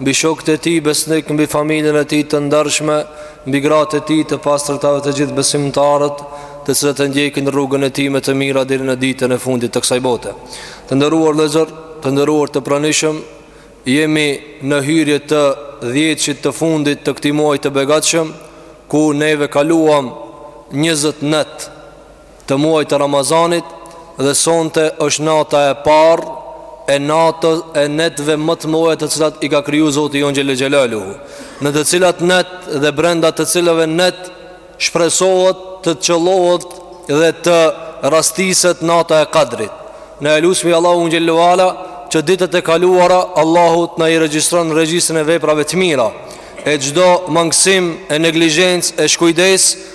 mbi shokët e tij besnikë, mbi familjen e tij të ndershme, mbi gratë e tij të pastërta dhe të gjithë besimtarët, të cilët e ndjekin rrugën e tij me të mira deri në ditën e fundit të kësaj bote. Të nderuar vëllezër, të nderuar të pranishëm, jemi në hyrje të dhjetëshit të fundit të këtij muaji të begatshëm, ku neve kaluam 20 net të muajit të Ramazanit dhe sonte është nata e parë e natë e netve më të mëdha të cilat i ka kriju Zoti jonë Xhele Xhelaluhu, në të cilat net dhe brenda të cilave net shpresohet të qëllohet dhe të rastiset nata e Kadrit. Na e lusmi Allahun Xhele ue Ala që ditët e kaluara Allahu të na i regjistron n'regjistrin e veprave të mira e çdo mangësi e neglizhencë e shkujdesje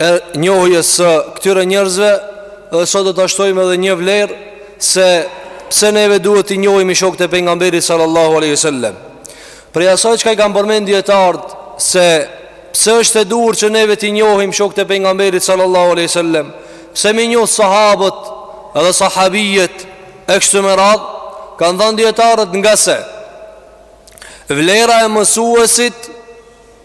e njohjes së këtyre njerëzve dhe sot do ta shtojmë edhe një vlerë se pse neve duhet t'i njohim shokët e pejgamberit sallallahu alaihi wasallam. Prej asaj çka i kanë përmend dijetarët se pse është e duhur që neve t'i njohim shokët e pejgamberit sallallahu alaihi wasallam, pse me i njoh sahabët dhe sahabijet e kështu me radhë, kanë thënë dijetarët ngase vlera e mësuesit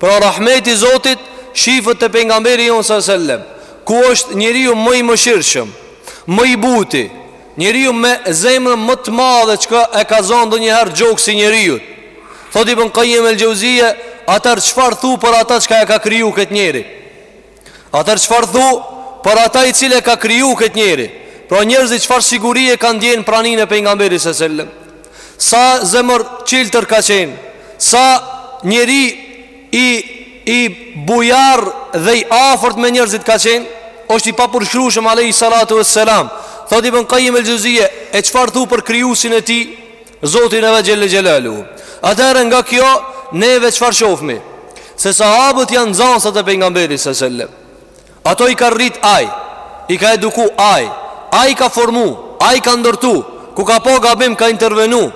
Pra rahmeti i Zotit shifet te pejgamberi jonë sallallahu alaihi wasallam, ku është njeriu më i mëshirshëm, më i buti, njeriu me zemrën më të madhe çka e ka zonë ndonjëherë gjoksi i njeriut. Thotë Ibn Qayyim el-Jauziyje, atëherë çfarë thu për atë çka e ka kriju këtë njeri? Atëherë çfarë thu Për atë i cili e ka kriju këtë njeri Pra njerëzit çfarë sigurie kanë ndje n'praninë e pejgamberit sallallahu alaihi wasallam Sa zemërçiltër ka qenë Sa njeri i, i bujar dhe i afërt me njerëzit ka qenë është i papërshkrueshëm alejhi salatu ue selam Thotë Ibn Kajim el-Xheuzije E çfarë thu për krijuesin e tij Zotin e vet xhele xhelaluhu Atëherë nga kjo neve çfarë shofmi Se sahabët janë nxënësat e pejgamberit sallallahu alajhi wasallam. Ato i ka rrit ai, i ka eduku ai, ai i ka formu, ai i ka ndërtu, ku ka pa gabim ka intervenu.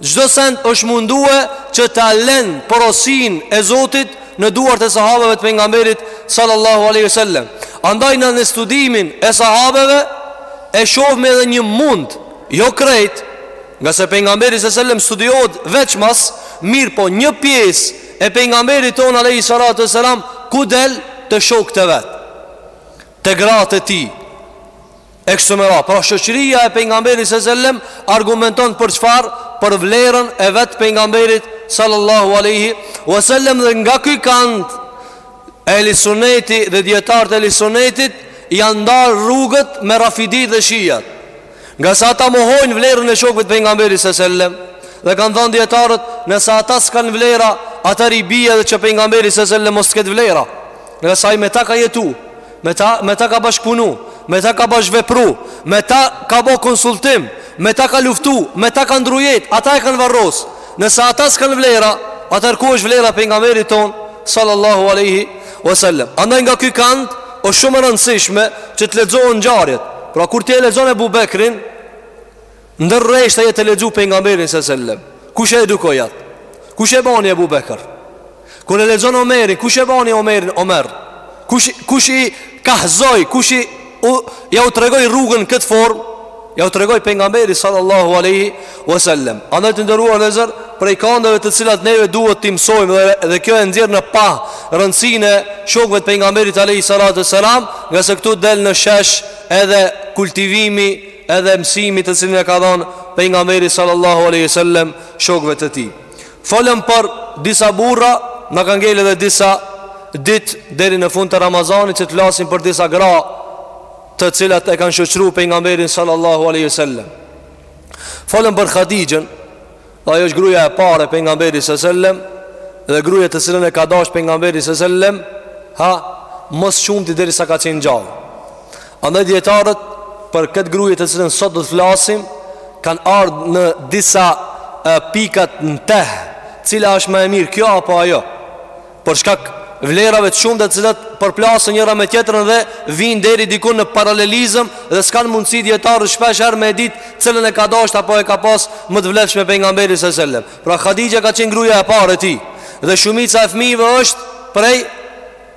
Çdo send është mundue që ta lën porosinë e Zotit në duart e sahabëve të pejgamberit sallallahu alajhi wasallam. Andaj në, në studimin e sahabëve e shofmi edhe një mund, jo krejt, ngase pejgamberi sallallahu alajhi wasallam studiohet veçmas, mirëpo një pjesë e pejgamberit tonë alaihi salatu selam ku del te shokët e vet te gratë e tij e kështu me radhë pra shoqëria e pejgamberit sallallahu alaihi wasallam argumenton për çfarë për vlerën e vetë pejgamberit sallallahu alaihi wasallam dhe nga ky kënd ehli suneti dhe dijetarët e ehli sunetit janë ndarë rrugët me rafiditë dhe shijat Nga se ata mohojnë vlerën e shokëve të pejgamberit sallallahu alajhi wasallam dhe kanë thënë dietarët, nëse ata s'kanë vlera, atëherë i bie edhe që pejgamberi sallallahu alajhi wasallam mos të ketë vlera. Ngase ai me ta ka jetu, me ta me ta ka bashkëpunu, me ta ka bashkëvepru, me ta ka bë konsultim, me ta ka luftu, me ta ka ndrujet, ata e kanë varros. Nëse ata s'kanë vlera, atëherë ku është vlera e pejgamberit tonë? sallallahu alaihi wasallam. Andaj nga ky kand është shumë e rëndësishme që të lexohen ngjarjet. Pra kur ti e lexon Abu Bekrin, ndër rreshta je tu e lexu pejgamberin sallallahu alaihi wasallam. Kush e edukoi atë? Kush e bani Abu Bekr? Kur e lexon Omerin, kush e bani Omerin? Omer. Kush kush i kallzoi, kush i u ja u tregoi rrugën këtë formë, ja u tregoi pejgamberi sallallahu alaihi wasallam. Andaj të nderuar vëllezër, prej kandeve të cilat neve duhet t'i mësojmë dhe dhe kjo e nxjerr në pah rëndësinë e shokëve të pejgamberit alaihi salatu wasalam, nga se këtu del në shesh edhe kultivimi edhe mësimi të cilin e ka dhënë pejgamberi sallallahu alaihi wasallam shokëve të tij. Folëm për disa burra, na kanë ngelë edhe disa ditë deri në fund të Ramazanit që të flasim për disa gra të cilat e kanë shoqëruar pejgamberin sallallahu alaihi wasallam. Folëm për Khadijën, dhe ajo është gruaja e parë e pejgamberit sallallahu alaihi wasallam dhe gruaja të cilën e ka dashur pejgamberi sallallahu alaihi wasallam, ha, më së shumti derisa ka qenë gjallë. Andaj dijetarët për këtë gruje të cilën sot do të flasim Kanë ardhë në disa e, pikat në të Cila është më e mirë kjo apo ajo Për shkak vlerave të shumë të cilat përplasen njëra me tjetrën dhe Vijnë deri dikun në paralelizëm dhe s'kanë mundësi dijetarët shpesh herë me e ditë Cilën e ka dasht apo e ka pas më të vlefshme pejgamberi sallallahu alaihi wasallam Pra Khadija ka qenë gruja e parë e tij Dhe shumica e fmive është prej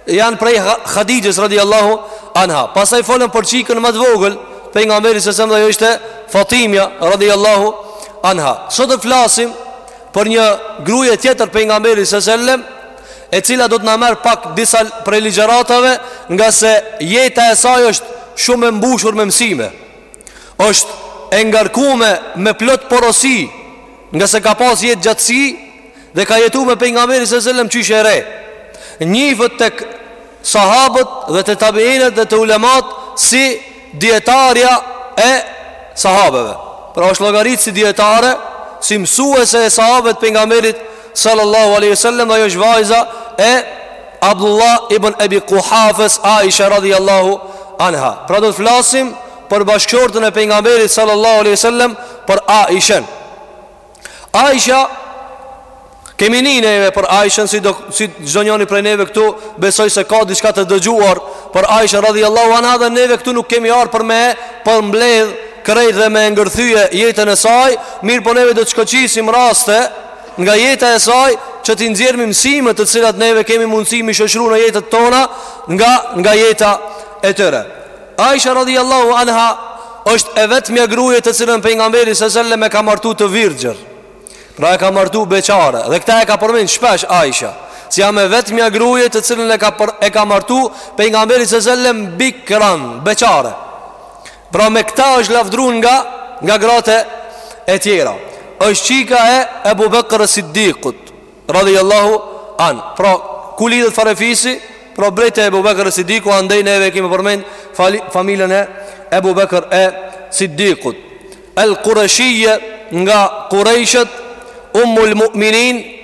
Janë prej Khadijës radiallahu anha Pastaj folëm për çikën më të vogël Pejgamberit sallallahu alaihi wasallam dhe ajo ishte Fatimja radiallahu anha Sot të flasim për një gruje tjetër pejgamberit sallallahu alaihi wasallam E cila do të na marrë pak disa prej ligjëratave Nga se jeta e saj është shumë e mbushur me mësime është e ngarkume me plot porosi Nga se ka pas jetëgjatësi Dhe ka jetu me pejgamberin sallallahu alaihi wasallam qysh e re Njifet te sahabët dhe te tabiinët dhe te ulematë Si dijetarja e sahabëve Pra është llogaritë si dijetare Si mësuese e sahabëve të pejgamberit Sallallahu alaihi wasallam ajo është vajza e Abdullah ibn Ebi Kuhafes Aisha radhiyallahu anha. Pra do të flasim për bashkëshortën e pejgamberit sallallahu alaihi wasallam për Aishen. Aisha kemi ni neve për Aishen si do si çdonjëri prej neve këtu besoj se ka diçka të dëgjuar për Aishen radhiyallahu anha dhe neve këtu nuk kemi ardhur për me e përmbledh krejt dhe me e ngërthye jetën e saj, mirëpo neve do të shkoqisim raste nga jeta e saj që t'i nxjerrim mësime të cilat neve kemi mundësi m'i shoqëru në jetën tona nga nga jeta e tyre. Aisha radhiyallahu anha është e vetmja gruje të cilën pejgamberi sallallahu alajhi wasallam e ka martu të virgjër. Pra e ka martu beqare dhe këta e ka përmend shpesh Aisha, si jam e vetmja gruje të cilën e ka për, e ka martu pejgamberi sallallahu alajhi wasallam bikran, beqare. Pra me këta është lavdëru nga nga gratë e tjera. Është çika e Ebu Bekër Siddikut radhiyallahu an. Pra ku lidhet farefisi? Pra prej te Ebu Bekër Siddiku andaj neve e kemi përmend familjen e Ebu Bekër e Siddikut. El Kureshije nga Kurejshët Ummul Mu'minin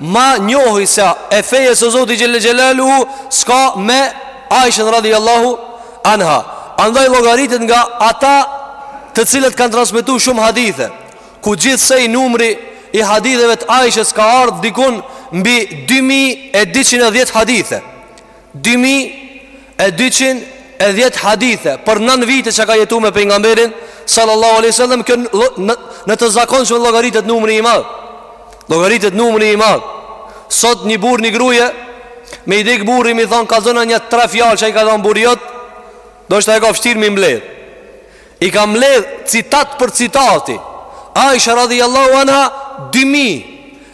Ma njohëse e fesë së Zotit xhel-le xhelaluhu s'ka me Aishën radhiallahu anha Andaj llogaritet nga ata Të cilët kanë transmetu shumë hadithe Ku gjithsej numri I haditheve të Aishës ka ardhë dikun Mbi 2210 hadithe 2210 hadithe për 9 vite që ka jetu me pejgamberin Sallallahu aleyhi sallam Kjo në, në të zakonshme llogaritet numri i madh Llogaritet numri i madh Sot një burrë një gruje Me i dek burri m'i thonë kallzona nja tre fjalë që i ka thonë burri jot Ndoshta e ka vështirë m'i mbledh I ka mbledh citat për citati Aisha radhiallahu anha 2000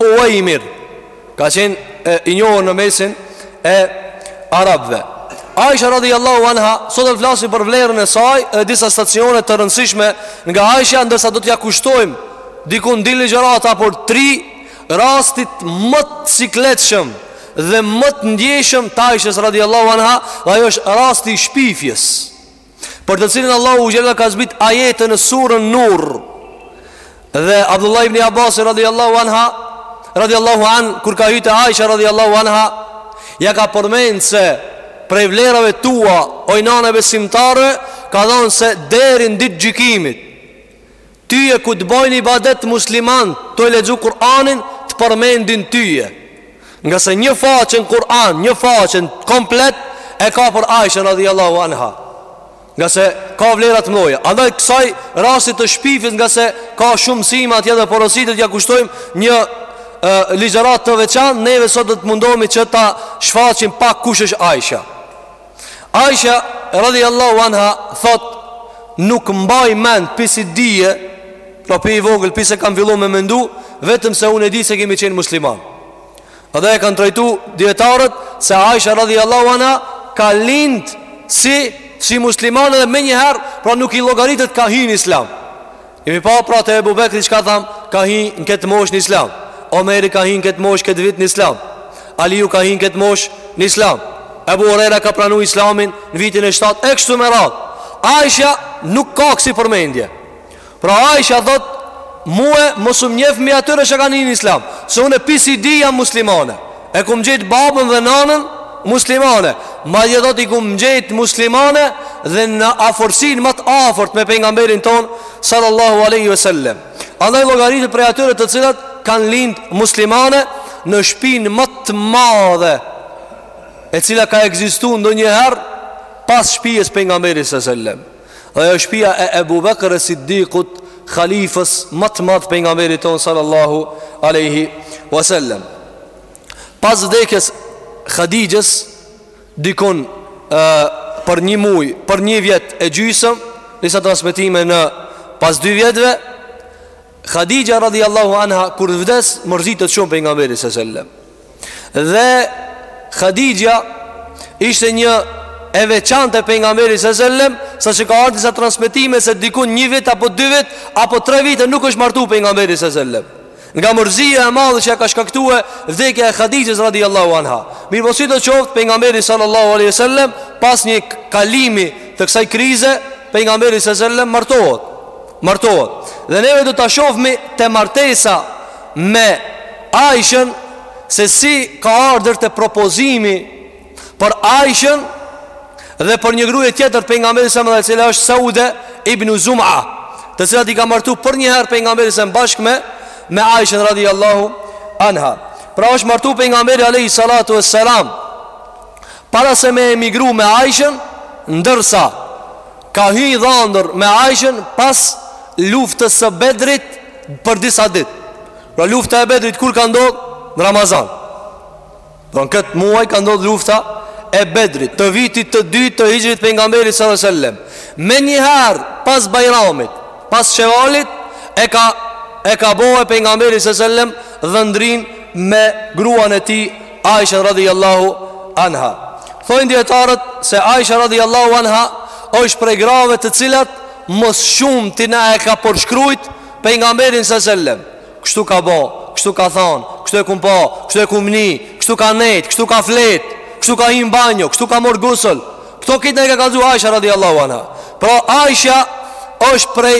Uejmir Ka qenë i njohur në mesin e arabëve Aisha radiallahu anha Sot e flasim për vlerën e saj Dhe disa stacione të rëndësishme Nga Aisha ndërsa do t'ja kushtojmë Dikun ndonjë ligjëratë Për, atij rastit më të sikletëshëm Dhe më të ndjeshëm të Aishës radiallahu anha Dhe ajo është rasti i shpifjes Për të cilin Allahu xhel-le ka zbit ajete në surën nur Dhe Abdullah ibn Abbas radiallahu anha Radiallahu an Kur ka hy te Aisha radiallahu anha Ja ka përmend se Prej vlerave tua Oj nana e besimtarëve Ka thonë se deri n'ditë t'gjykimit Tyje kur të bojnë ibadet muslimanët tu e lexu Kur'anin, të përmendin tyje Ngase një faqe n'Kur'an, një faqen komplet e ka për Aishën radhiallahu anha Ngase ka vlera t'mdhaja Andaj kësaj rasti të shpifjes ngase ka shumë msime atje dhe porosi do t'ia kushtojmë një e, ligjëratë të veçantë Neve sot do të mundohmi që ta shfaqim pak kush është Aisha Aisha radhiyallahu anha thot nuk mbaj mend pi si di, pra po pi e vogël pi si kam fillu me mendu, vetëm se unë e di se kemi qenë musliman. Edhe e kanë trajtu dijetarët Se Aisha radhi Allahu anha Ka lind si, si musliman edhe menjëherë Pra nuk i llogaritet ka hi në islam Kemi pa pra të Ebu Bekri çka tham Ka hi në këtë moshë në islam Omeri ka hi në këtë moshë këtë vit në islam Aliju ka hi në këtë moshë në islam Ebu Hurejra ka pranu islamin në vitin e 7 E kështu me radhë Aisha nuk ka kësi përmendje Pra Aisha thot Mue mos um njefni pi atyre që kanë hi në islam Se unë pi si di jam muslimane E kum gjetë babën dhe nanën muslimane Madje thot i kum gjetë muslimane Dhe në afërsinë ma të afërt me pejgamberin tonë Sallallahu aleyhi ve sellem Andaj llogaritet prej atyre të cilat Kanë lindë muslimane Në shpinë ma të madhe E cila ka ekzistu ndonjëherë Pas shpijës pejgamberit së sellem Dhe ajo është shpia e Ebu Bekër es-Siddikut, khalifës ma të madh pejgamberit tonë sallallahu alaihi wasallam. Pas vdekjes Khadijës dikun ë për një muaj, për një vjet e gjysëm, disa transmetime në pas dy vjetëve Khadija radhiyallahu anha kur vdes mërzitet shumë pejgamberi sallallahu alaihi wasallam. Dhe Khadija ishte një e veçantë e pejgamberit sa selam, saqë ka ardh disa transmetime se dikun një vit apo dy vit apo tre vite nuk është martu pejgamberi sa selam. Nga mërzia e madhe që e ka shkaktu vdekja e Khadijës radhiyallahu anha. Mirëpo sidoqoftë pejgamberi sallallahu alaihi wasallam pas një kalimi të kësaj krize pejgamberi sa selam martohet. Martohet. Dhe neve do ta shofmi te martesa me Aishën se si ka ardhur te propozimi për Aishën dhe për një gruje tjetër të pejgamberit sa selam e cila është Saude ibn Zum'a, të cilat i ka martu përnjëherë pejgamberi së bashkë me me Aishën radhiyallahu anha. Pra është martu pejgamberi alayhi salatu wassalam para se me emigru me Aishën, ndërsa Ka hy dhandër me Aishën pas luftës së bedrit për disa dit Pra lufta e bedrit kur ka ndodh në Ramazan Pra në këtë muaj ka ndodh lufta e bedrit Të vitit të dytë të hixhrit pejgamberi se sellem Menjëherë pas bajramit Pas shevalit e ka, e ka bo pejgamberi se sellem Dhëndrinë me gruan e tij Aishën radhiyallahu anha. Thojnë dijetarët se Aisha radhiyallahu anha është prej grave të cilat më së shumti na e ka përshkrujt pejgamberin se sellem. Kështu ka bo, kështu ka thënë, kështu e kum pa, kështu e kum ni, kështu ka nejt, kështu ka flet, kështu ka hi n'banjo, kështu ka mor gusël. Kto kejt na e ka kallzu Aisha radhiyallahu anha. Pra Aisha është prej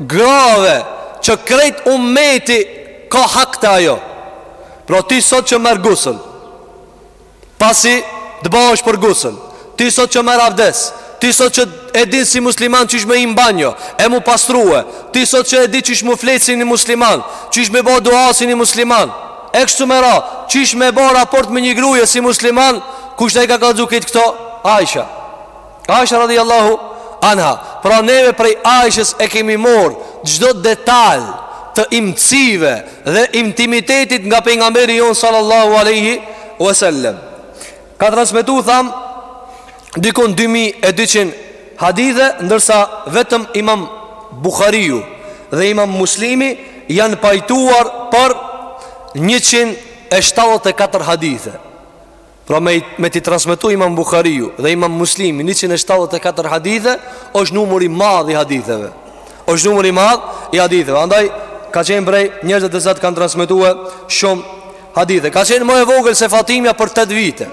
grave që krejt ummeti ka hak te ajo. Pra ti sot që merr gusël Pasi të bohesh për gusël Ti sot që merr avdes Ti sot që e din si musliman qysh me hi n'banjo E m'u pastrue Ti sot që e di qysh me fletë si një musliman Qysh me bo dua si një musliman E kështu me radhë Qysh me bo raport me një grue si musliman Kush t'i ka kallzu kejt këto Aisha Aisha radiallahu anha Pra neve prej Aishës e kemi mor Çdo detal të imtësive Dhe intimitetit nga pejgamberi jonë Sallallahu aleyhi wasallam Ka transmetu thamë Dikun 2200 hadithe Ndërsa vetëm imam Bukhariu Dhe imam muslimi Janë pajtuar për 174 hadithe Pra me, me t'i transmetu imam Bukhariu dhe imam muslimi 174 hadithe është numër i madh i haditheve është numër i madh i haditheve andaj ka qenë prej njerëzve të cilët kanë transmetu shumë hadithe ka qenë më e vogël se fatimja për 8 vite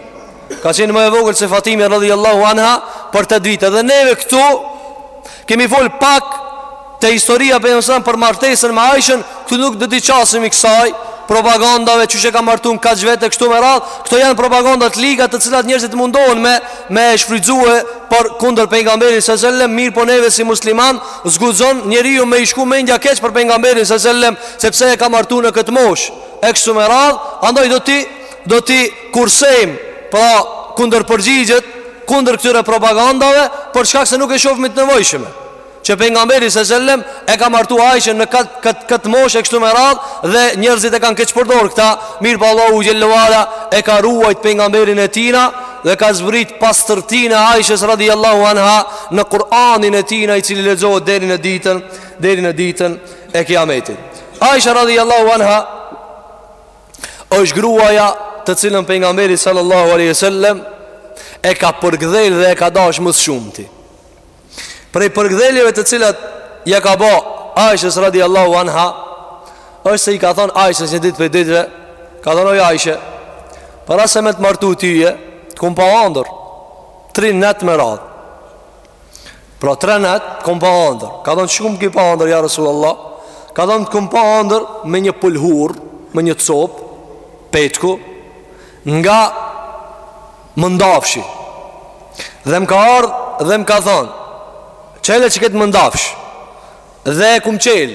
ka qenë më e vogël se fatimja radhiyallahu anha për 8 vite dhe neve këtu Kemi fol pak te historia e pejgamberit për martesën me Aishën, këtu nuk do t'i qasemi kësaj propagandave qysh e ka martu n'kaq vjet e kështu me radh, këto janë propaganda të liga të cilat njerëzit mundohen me me e shfrytëzue për kundër pejgamberit se sellem mirëpo neve si musliman s'guxon njeriu me i shku mendja keq për pejgamberin se sellem sepse e ka martu në këtë moshë e kështu me radh andaj do t'i Do t'i kursejmë pra kundërpërgjigjet Kundër këtyre propagandave Për shkak se nuk e shofmi të nevojshme Që pejgamberi se sellem E ka martu ajshën në këtë kët, kët mosh e kështu me radh Dhe njerëzit e kanë keqpërdor këta Mirëpo Allahu xhelle ve ala E ka ruajt pejgamberin e tina Dhe ka zbrit pastërtinë e ajshës Radhiyallahu anha Në Kur'anin e tina i cili lexohet Deri në ditën Deri në ditën e kiametit Ajsha radhiyallahu anha është gruaja të cilën pejgamberi sallallahu aleyhi sallem e ka përgdhel dhe e ka dash më së shumti prej përgdheljeve të cilat ja ka ba Aishës radi Allahu anha është se i ka thonë Aishës një ditë prej ditëve ka thonë oj Aishë para se me të martu tyje të kumë pa andër tri net me radhë Pra tre net kom pa andër. Ka thon çkumë ki pa andër ja Resulullah? Ka thon kom pa andër me një pëlhur, me një cop petku nga mëndafshi. Dhe më ka ardh dhe më ka thon çele këtë mëndafsh. Dhe e kum çel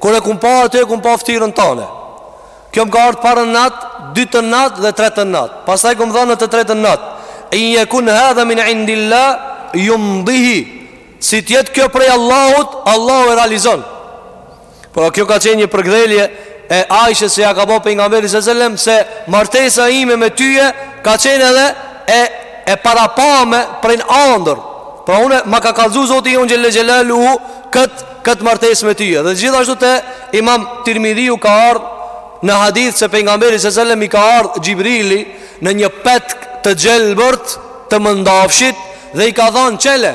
Kur e kum pa aty e kum pa ftyrën tane Kjo më ka ardhë parën nat Dytën nat dhe tretën nat Pastaj kum dhan të tretën nat In jekun hadha min indillahi Jumdihi Si tjetë kjo prej Allahut Allahu e realizon Por kjo ka qenë një përgdhelje e Aishës se ja ka ba pejgamberi s.a.s. se martesa ime me tyje ka qenë edhe e e parapame prej andër. Pra unë ma ka kallzu Zoti Jon Xhele Xhelaluhu kët kët martesë me tyje. Dhe gjithashtu te Imam Tirmidhiu ka ardh një hadith se pejgamberit s.a.s. i ka ardh Xhibrili në një petk të gjelbërt të mëndafshit dhe i ka dhanë çele.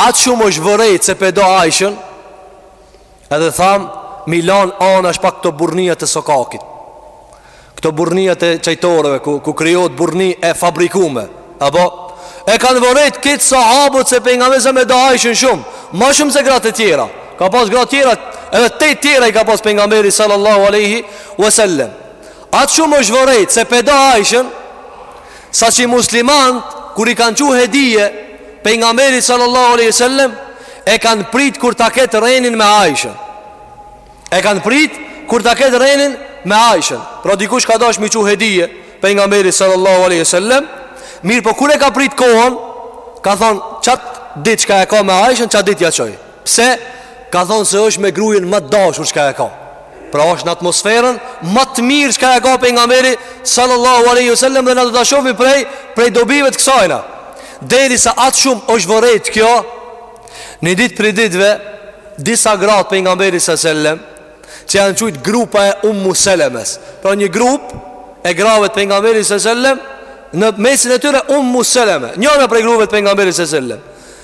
Atë shumë është vërejt se pe do ajshën Edhe thamë mi lan anash pak këto burrniat e sokakit Këto burrniat e çajtoreve Ku, ku krijohet burrni e fabrikume Apo E kanë vërejt këtë sahabët se pejgamberi s.a.s. e do ajshën shumë Ma shumë se gratë e tjera Ka pas gra tjera Edhe te tjera i ka pas pejgamberi sallallahu aleyhi Vesellem Atë shumë është vërejt se pe do ajshën Saqë muslimant, kur i kanë çu hedije pejgamberit sallallahu aleyhi sallem, e kanë prit kur ta ketë renin me ajshën. E kanë prit kur ta ketë renin me ajshën. Pra dikush ka dash mi çu hedije pejgamberit sallallahu aleyhi sallem, mirëpo kur e ka prit kohën, ka thonë qatë ditë çka e ka me ajshën, qatë ditë ja çoj. Pse ka thonë se është me grujën ma të dashur çka e ka. Pra është në atmosferën ma të mirë çka e ka pejgamberi sallallahu alaihi wasallam dhe na do ta shofmi prej prej dobive të kësajna. Derisa atë shumë është vërejt kjo, ni ditë prej ditëve disa gra të pejgamberit sallallahu alaihi wasallam që janë qujt grupa e Ummu Selemes. Pra një grup e grave të pejgamberit sallallahu alaihi wasallam në mesin e tyre Ummu Seleme, njëra prej grave të pejgamberit sallallahu alaihi wasallam.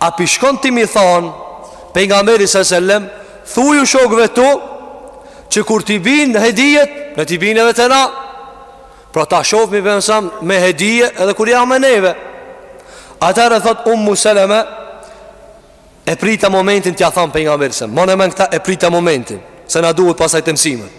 A pi shkon ti mi than Pejgamberit s.a.s. Thuju shokve tu Që kur ti bin hedijet Le ti bin edhe te na Pra ta shofmi pejgamberin s.a.s. Me hedije edhe kur ja me neve Atëherë thot Ummu Seleme E prita momentin tja than Pejgamberit s.a.s. Mone men këta e prita momentin Se na duhet pastaj te mësimet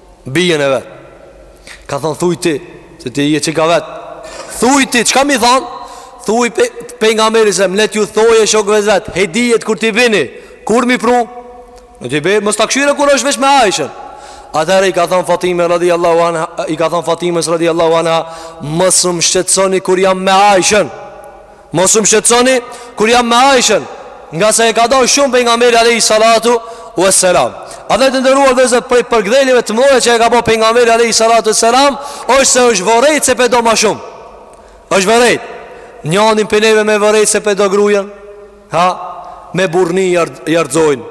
Bijën e vet Ka thonë thuj ti Se ti je çika e vet Thuj ti, çka me i thonë? Thuj pe, pejgamberit selem le t'ju thojë shokve t'vet Hedijet kur t'i bini Kur me i pru? Në ti bej, mos ta kshyrë kur është veç me Ajshën Atëherë i ka thonë Fatime radiallahu anha I ka thonë Fatimes radiallahu anha Mos m'shqetsoni kur jam me Ajshën Mos um shqetsoni kur jam me Aishën, nga se e ka dasht shumë pejgamberi alayhi salatu u selam. Andaj të nderuar vllezër prej përgdheljeve të mdhoja që e ka bo pejgamberi alayhi salatu u selam është se është vërejt se po e do ma shumë është vërejt Njanin pej neve me vërejt se po e do grujen Ha Me burrni ja rrxojnë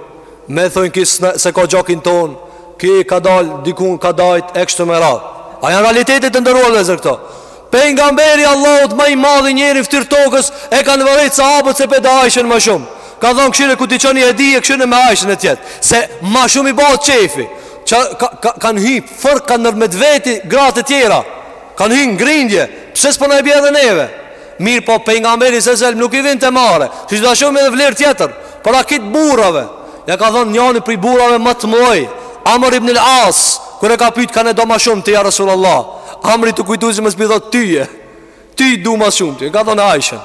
Me thonë ki s'e ka gjakin tonë Ki ka dal dikun kah dajt E kështu me radhë A janë realitet të nderuar vllezër këto Pejgamberi i Allahut ma i madhi njeri n'ftyrë tokës e kanë vërejt sahabët se po e do Ajshën ma shumë. Kanë thonë kshyre kur t'i çoni hedije kshyre me Ajshën le t'jetë. Se ma shumë i bohet qefi. Çka ka, ka, kanë hy fort ka ndërmjet veti gratë e tjera. Kanë hy n'grindje. Pse s'po na i bie edhe neve? Mirëpo pejgamberi selem nuk i vinte marre. Siç do shohmi edhe vlerë tjetër. Para kejt burrave. Ja ka thonë njani prej burrave ma të mdhoj, Amr ibn al-As, kur e ka pyet kan e do ma shumë ti ja Resulullah. Amri tu kujtu se mos po i thotë ty je. Ty t'du ma shumë ti. E ka thonë Aishën.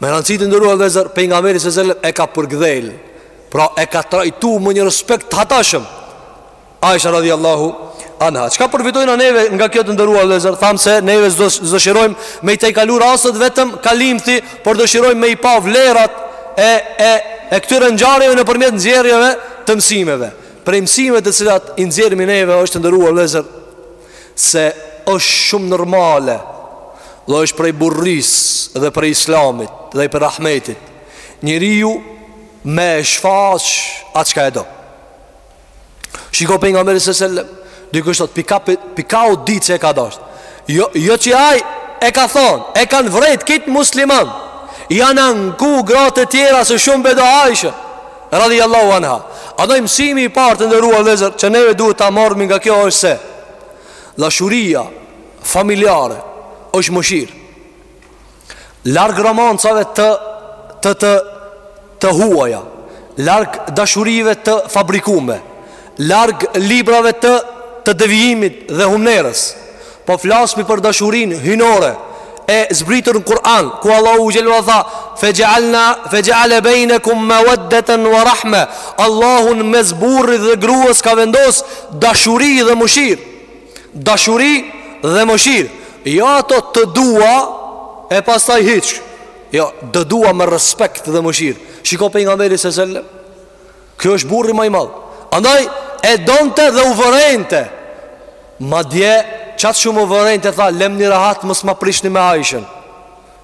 Me rëndësi të nderuar vllezër, pejgamberi selem e ka përgdhel, pra e ka trajtu me një respekt të hatashëm. Aisha radhiyallahu anha. Çka përfitojna neve nga kjo të nderuar vëllezër? Tham se neve s'dëshirojmë me i tejkalu rastet vetëm kalimthi, por dëshirojmë me i pa vlerat e e e këtyre ngjarjeve nëpërmjet nxjerrjeve të mësimeve. Prej mësimeve të cilat i nxjerrmi neve është të nderuar vëllezër se është shumë normale dhe është prej burrisë dhe prej islamit dhe prej rahmetit. Njeriu me e shfaq atë çka e do. Shiko pejgamberi selem Dikush thotë pej ka, pej ka u dit që e ka dasht Jo, jo që aj e ka thonë E kanë vrejt kejt muslimanët Janë anku gratë e tjera se shumë po e do Ajshën radhiallahu anha Andaj mësimi i parë të nderuar vllezër Që neve duhet ta marrmi nga kjo është se Dashuria familjare është mëshirë Larg romancave të të të të huaja, larg dashurive të fabrikume, larg librave të të devijimit dhe humnerës. Po flasmi për dashurinë hyjnore e zbritur në Kur'an, ku Allahu xhele ua ala tha: "Fejale bainakum mawaddatan wa rahma." Allahu mes burrit dhe gruas ka vendos dashuri dhe mëshirë. Dashuri dhe mëshirë. Jo ato të dua e pastaj hiç. Jo, të dua me respekt dhe mëshirë. Shiko pejgamberin sallallahu alajhi wasallam. Ky është burri më i madh. Andaj e donte dhe u vërente. Madje çat shumë u vërente tha, lemni rahat mos ma prishni me Aishën.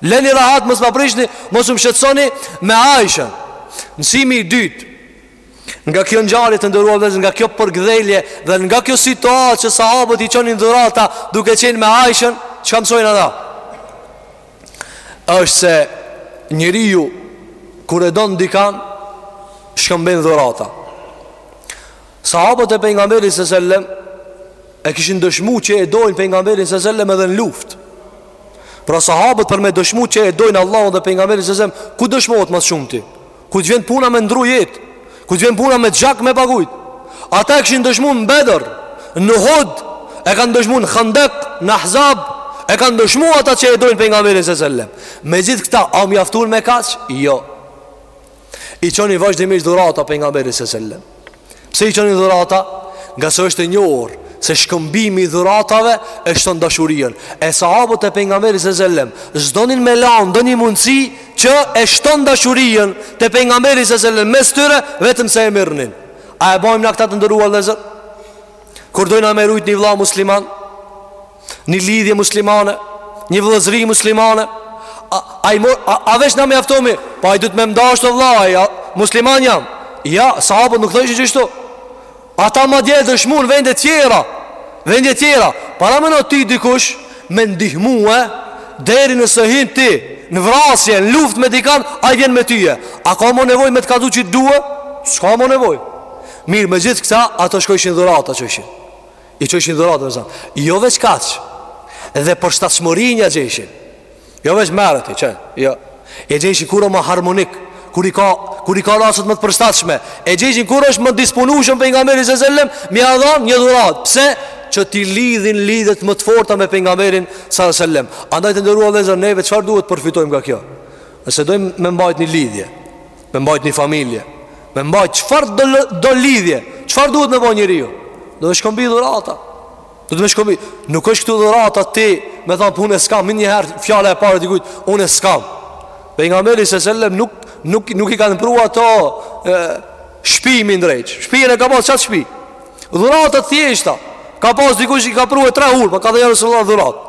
Leni rahat mos ma prishni, mos më shqetësoni me Aishën. Mësimi i dytë Nga kjo ngjarje të nderuar vëllezër, nga kjo përgdhelje dhe nga kjo situatë që sahabët i çonin dhurata duke qenë me Aishën, çka mësojnë ata? Është se njeriu kur e don dikan shkëmben dhurata. Sahabët e pejgamberit sallallahu alajhi wasallam e kishin dëshmu që e dojnë pejgamberin sallallahu alajhi wasallam edhe në luftë. Pra sahabët për me dëshmu që e dojnë Allahun dhe pejgamberin sallallahu alajhi wasallam, ku dëshmohet më së shumti? Ku të vjen puna me ndru jetë Ku të vjen puna me gjak me pagujt Ata e kishin dëshmu në Bedër Në Uhud E kanë dëshmu në Handek Në Ahzab E kanë dëshmu ata që e dojnë pejgamberin se sellem Me gjithë këta A mjaftun me kaq Jo I çonin vazhdimisht dhurata pejgamberit se sellem Pse i çonin dhurata? Ngase është e njohur Se shkëmbimi i dhuratave E shton dashurien E sahabët e pejgamberit se sellem S'donin me lanë ndonjë mundësi Që e shton dashurien Te pejgamberi se sellem Mes tyre vetëm se e merrnin A e bojmë na këta të nderuar vëllezër? Kur dojna me rujt një vlla musliman? Një lidhje muslimane Një vëllazëri muslimane A, a, a, a veç na mjafton Po ai duhet me m'dashtë vlla, Musliman jam Jo, sahabët nuk thojshin qështu Ata madje dëshmun vende tjera Vende tjera Paramendo ti dikush Me ndihmue Deri nëse hin ti Në vrasje, në luftë me dikan Ai vjen me tyje A ka mo nevojë me të kallxu që të du S'ka mo nevojë Mirë me gjithë këta Ata shkojshin dhurata çojshin I çojshin dhurata vëllezër Jo veç kaq Dhe përshtatshmërinë ia gjejshin Jo veç merre ti qe jo. E gjejshin kur o ma harmonik Kur i ka, kur i ka rastet më të përshtatshme E gjejshin kur është më i disponushëm pejgamberi se sellem Me ia dhan një dhuratë Pse që t'i lidhin lidhjet më të forta me pejgamberin se sellem Andaj të nderuar vëllezër neve çfarë duhet të përfitojmë nga kjo Nëse dojmë me mbajt një lidhje Me mbajt një familje Me mbajt çfarëdo, do lidhje Çfarë duhet me bo njeriu Duhet me shkombi dhurata Duhet me shkombi Nuk është këtu dhurata ti Me thanë unë s'kam Menjëherë fjala e parë dikujt Unë s'kam Pejgamberi se sellem nuk, nuk, nuk i kanë prua ato, Shpi mi ndreq Shpinë e ka pas qatë shpi Dhurata të thjeshta Ka pas dikush i ka prua tre hurma po ka dhënë Resulullahit dhuratë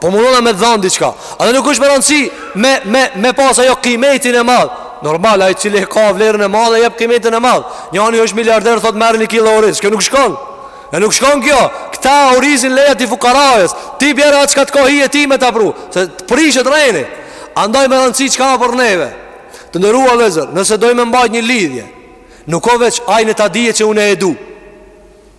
Po munona me t'dhanë diçka. Edhe nuk është me randësi me, me, me pas ajo kimetin e madh. Normal, ai cili e ka vlerën e madhe e jep kimetin e madh. Njani është miliarder, thot merre një kilo oriz. Kjo nuk shkon. E nuk shkon kjo. Këta orizin leja ti fukarasë. Ti bjere atë çka t'takon e ti me ta pru. Se të prishet reni. Andaj me rëndësi çka për neve. Të nderuar vllezër, nëse doj me mbajt një lidhje. Nuk o veç ai me ta dije që unë e du.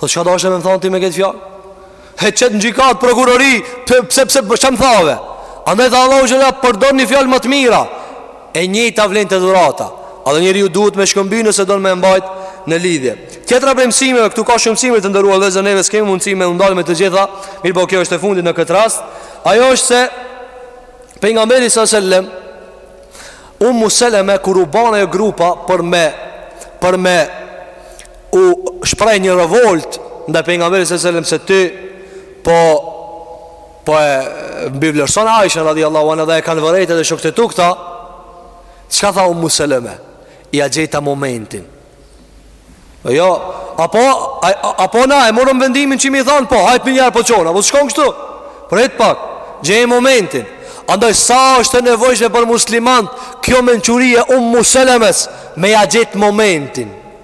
Thot çka dashë me më thanë ti me këtë fjalë? E qet në gjykatë prokurori, pse pse pse po ç'am thave? Andaj tha Allahu xhele përdorni fjalë ma të mira. E njëjta vlen te dhurata. Edhe njeriu duhet me shkëmby nëse don me mbajt një lidhje. Tjetra prej mësimeve këtu ka shumë mësime të nderuar vllezër neve s'kemi mundësi me u ndal me të gjitha, mirëpo kjo është e fundit në këtë rast. Ajo është se pejgamberi sallallahu alajhi wasallam Ummu Seleme kur u ba ne grup për me për me u shpreh një revolt ndaj pejgamberit sallallahu alajhi wasallam se ti po po e mbivlerëson Aishen radhiyallahu anha dhe e kanë vërejt edhe shokët e tu këta çka tha Ummu Seleme ia gjeta momentin e jo apo a, a, apo na e morëm vendimin që me i thanë po hajt një herë po çona apo shkon kështu prit pak gjeje momentin andaj sa është e nevojshme për muslimant kjo mençuri e Ummu Selemes me ja gjet momentin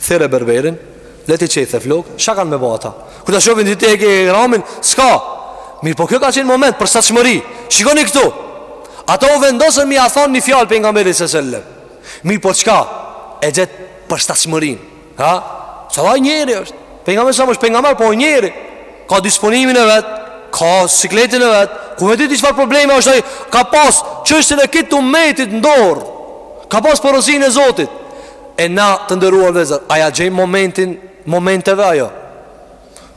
Thirre berberin Le t'i qethe flokt Çka kanë me bo ata Kur ta shofin që ti e ke hek ihramin S'ka Mirëpo kjo ka qenë moment përshtatshmëri Shikoni këtu Ata u vendosën me ia thon një fjalë pejgamberit sallallahu alajhi wasallam Mirëpo çka E gjet përshtatshmërinë Ha Sado njeri është Pejgamber se është pejgamber Po njeri Ka disponimin e vet Ka sikletin e vet Ku me dit i çfar probleme është Ka pas Çështjen e krejt umetit n'dorë Ka pas porosinë e zotit E na të nderuar vllezër A ja gjejmë momentin Moment e ve ajo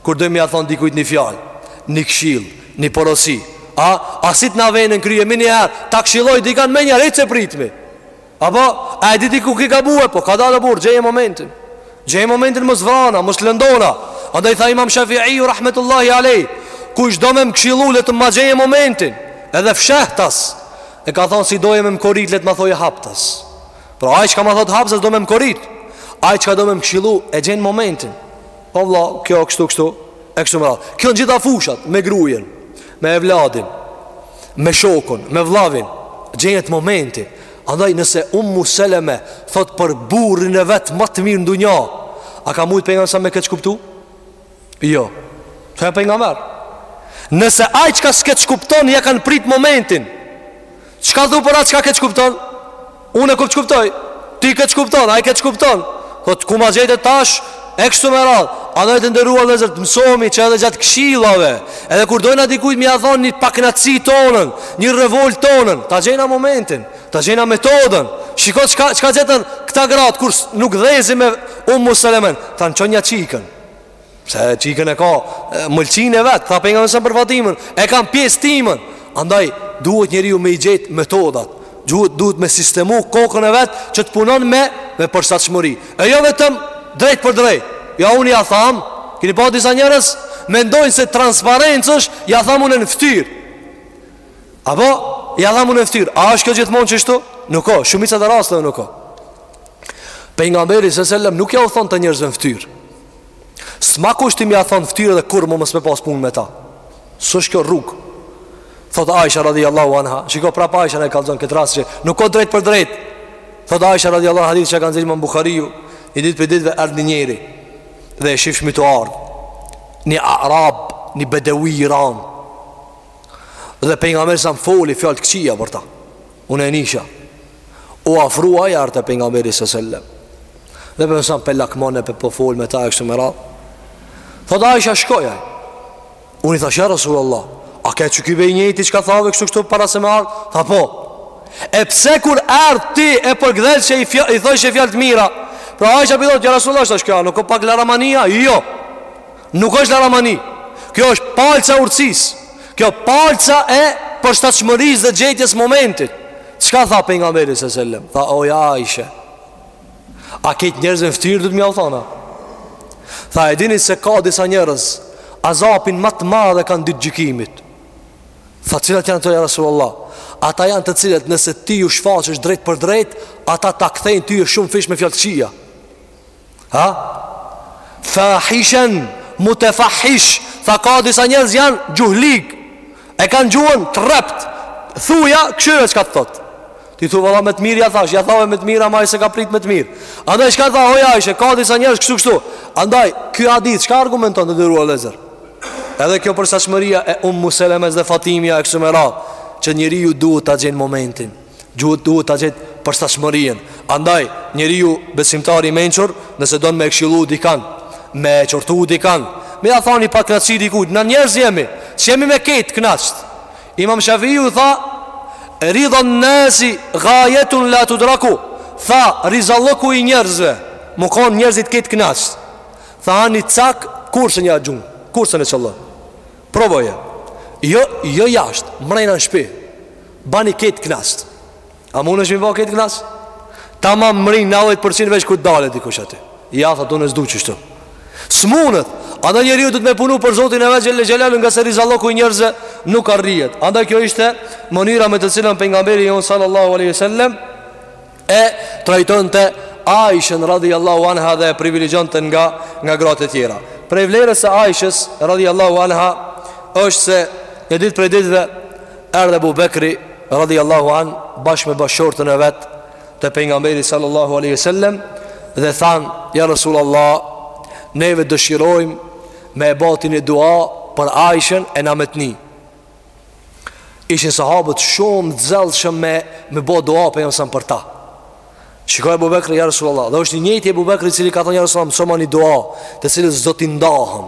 Kur dojm me ja thon dikujt një fjalë Një kshillë Një porosi A, a si të na vjen në krye Meniherë Ta kshilloj dikan menjëherë Ej prit mi Apo A e di ti ku ki gabue Po kadal burrë Gjeje momentin Gjeje momentin mos vrana Mos lëndona Andaj tha imam Shafiiu Rahmetullahi alejh Kush do me më kshillu Le të ma gjej momentin Edhe fshehtas E ka thon si do me më korit Le të ma thoje haptas Pra ai çka ma thot haptas do me më korit. Ai çka do me më këshillu e gjen momentin. Po vlla, kjo kështu kështu, e kështu me radhë. Kjo në gjitha fushat, me grujen, me evladin, me shokun, me vllavin, gjenjet momentin. Andaj nëse Ummu Seleme thot për burrin e vet ma të mirë në dunja, a ka mujt pejgamberi sa me keqkuptu? Jo, te pejgamberi. Nëse ai çka s'keqkupton, ja kanë prit momentin. Çka thu për atë çka keqkupton? Unë e keqkuptoj, ti keqkupton, ai keqkupton. Thotë ku ma gjete tash, e kështu me radhë. Andaj të nderuar vëllezër të mësojmi që edhe gjatë këshillave. Edhe kur dojna dikujt me ia thonë një paknaqësi tonën, një revoltë tonën. Ta gjejna momentin, ta gjejna metodën. Shiko çka, çka gjetën këta gratë, kur nuk dhezi me Umu Selemen. Ta çojna çikën. Se e çikën e ka mëlçinë e vet, tha pejgamberi s.a.s. për Fatimën, e kam pjesë timën. Andaj, duhet njeriu me i gjetë metodat, duhet, duhet me sistemu kokën e vet që të punon me, me përshtatshmëri. E jo vetëm drejt për drejt, ja unë ja tham, keni pa disa njerëz, mendojnë se transparencë është, ja tham unë në ftyrë. Apo, ja tham unë në ftyrë, a është kjo gjithmonë kështu? Nuk o, shumicën e rasteve nuk o. Pejgamberi s.a.s. nuk ja u thonte njerëzve në fytyrë. S'o kusht me ja thon n'fytyrë dhe kurrë më mos me pas punë me ta. S'është kjo rrugë. Thot Aisha radhiyallahu anha, shiko prapë Aisha na kallzon këtë rast që nuk ka drejt për drejt. Thot Aisha radhiyallahu hadith që kanë dhënë Imam Buhariu, një ditë prej ditëve erdh një njeri dhe e shifshim tu ardh. Një arab, një bedevi i rand. Dhe pejgamberi s.a.s. foli fjalë të këqija për ta. Unë e nisha U afru ai erdh te pejgamberi s.a.s. Dhe pejgamberi s.a.s. pe lakmon e po fol me ta e kështu me radhë Thotë Aisha shkoi ai Unë i thashë ja Rasul Allah A ke qiky be i njëjti çka thave kështu kështu para se me ardhë Tha po E pse kur erdh ti e përkëdhelshe i, i thojshe fjalë të mira Pra Aisha po i thotë, ja Rasul Allah kjo nuk o pak laramani a, jo Nuk është laramani. Kjo është palca e urtësisë. Kjo palca e përshtatshmërisë dhe gjetjes momentit. Çka tha pejgamberi sallallahu alajhi wasallam? Tha oj Aishe. A krejt njerëzve n'ftyrë do me jau thonë a? Tha e dini se ka disa njerëz azapin ma të madh e kanë ditë gjykimit. Tha cilët janë ata ja Rasulullah? Ata janë të cilët nëse ti ju shfaqesh drejt për drejt, ata ta kthejnë ty shumë fish me fjalë t'kqija. Ha? Fahishen, mutefahish, tha ka disa njerëz janë gjuhëlig, e kanë gjuhën të rreptë, thuja kshyre çka të thotë. Ti thu valla me të mirë, ja thash, ja thave me të mirë, ama ai s'e ka prit me të mirë. Andaj, çka tha, oj Aishe, ka disa njerëz kështu kështu. Andaj, ky hadith, çka argumenton të nderuar vëllezër? Edhe kjo përshtatshmëria e Umu Selemes dhe Fatimja e kështu me radhë, që njeriu duhet ta gjen momentin. Duhet duhet ta gjejë përshtatshmërien Andaj njeriu besimtar i mençur Nëse don me këshillu dikan Me qortu dikan Me ja than ni paknaqësi dikujt Na njerëz jemi S'jemi me krejt knaqët Imam Shafiu tha Ridhan nasi gajetun la tudraku Tha rizallëku i njerëzve Me konë njerëzit krejt knaqët Tha a ni cak Kurrë s'e gjun Kurrë s'e qëllon Provoje Jo, jo jashtë Mrena në shpi Bani krejt knaqët A munesh m'i bo krejt knaqët Tamam mrrin nandhet përqin veç ku del dikush aty Ja thot unë s'du qështu S'mundet Andaj njeriu do të me punu për Zotin azze ve xhel-le xhelaluhu ngase rizallëku i njerëzve nuk arrihet Andaj kjo ishte mënyra me të cilën pejgamberi jonë sallallahu aleyhi sallem E trajtonte Aishën radhi Allahu anha dhe e privilegjonte nga, nga gratë e tjera Prej vlerës së Aishës radhi Allahu anha është se një ditë prej ditëve Erdh Ebu Bekri radhi Allahu an bashkë me bashkëshortën e vet Te pejgamberi sallallahu aleyhi sallem Dhe than, ja Rasul Allah Neve dëshirojmë me e ba ti ni dua për Aishën e na me të ni Ishin sahabët shumë të zellshëm me me bë dua pejgamberi për ta. Shiko Ebu Bekri ja Rasulullah, dhe është i njëjti Ebu Bekri i cili ka thënë ja Rasulullah, mësoma ni dua, të cilën s'do t'i ndahëm.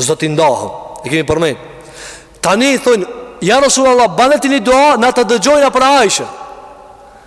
S'do t'i ndahëm. E kemi përmend. Tani thon ja Rasulullah, bane ti një dua, na ta dëgjojna për Aishën.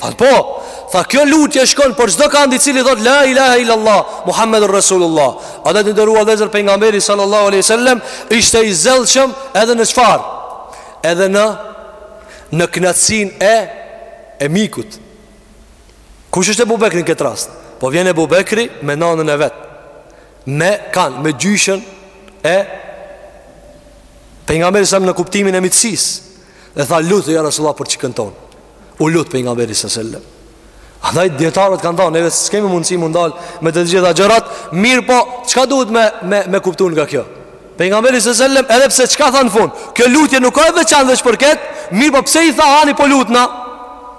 Tha po, tha kjo lutje shkon për çdo kand i cili thot la ilaha illa allah muhammedur rasulullah. Andaj të nderuar vllezër pejgamberi sallallahu alaihi wasallam ishte i zellshëm edhe në çfar? Edhe në në knaqësinë e e mikut. Kush është Ebu Bekri në këtë rast? Po vjen Ebu Bekri me nanën e vet. Me kan, me gjyshen e pejgamberit sa në kuptimin e miqësisë. Dhe tha lutu ja Rasulullah për çikën ton. U lut pejgamberi sa selam. Andaj dijetarët kanë thënë, neve s'kemi mundësi me u ndal me të gjitha gjërat, mirëpo, çka duhet me me me kuptuar nga kjo? Pejgamberi sa selam edhe pse çka tha në fund, kjo lutje nuk a e veçantë veç për këtë, mirëpo pse i tha ani po lutna?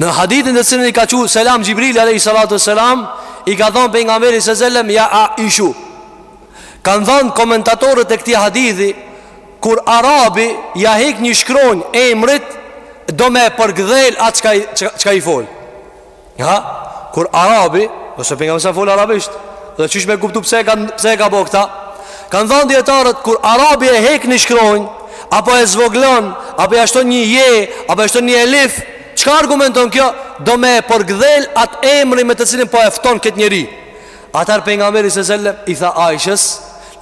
Në hadithin në të cilin i ka çu Selam Xhibrili Alejhi Salatu Selam I ka thonë pejgamberi sa selem Ja Aishu Kanë thonë komentatorët e këtij hadithi Kur Arabi Ja hek një shkronjë emrit Do me e përkdhel atë çka, çka, çka i fol Ja Kur Arabi Ose pejgamberi sa fol Arabisht Dhe qysh me kuptu pse e ka, pse e ka bo këta Kanë thonë dijetarët Kur Arabi e hek një shkronjë apo e zvogëlon, apo ja shton një je, apo ja shton një elif, çka argumenton kjo? Do me e përgdhel atë emri me të cilin po e fton këtë njeri. Atëherë pejgamberi se sellem i tha Aishës,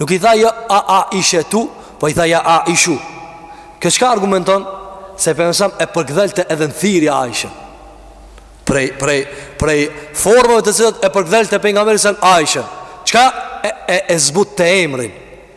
nuk i tha ja Aishetu, po i tha ja Aishu. Kjo çka argumenton se pejgamberi e përgdhelte edhe në thirrje Aishën. Prej prej prej formave të cilat e përgdhelte pejgamberi se sellem Aishën. Çka e e, e zbutte emrin?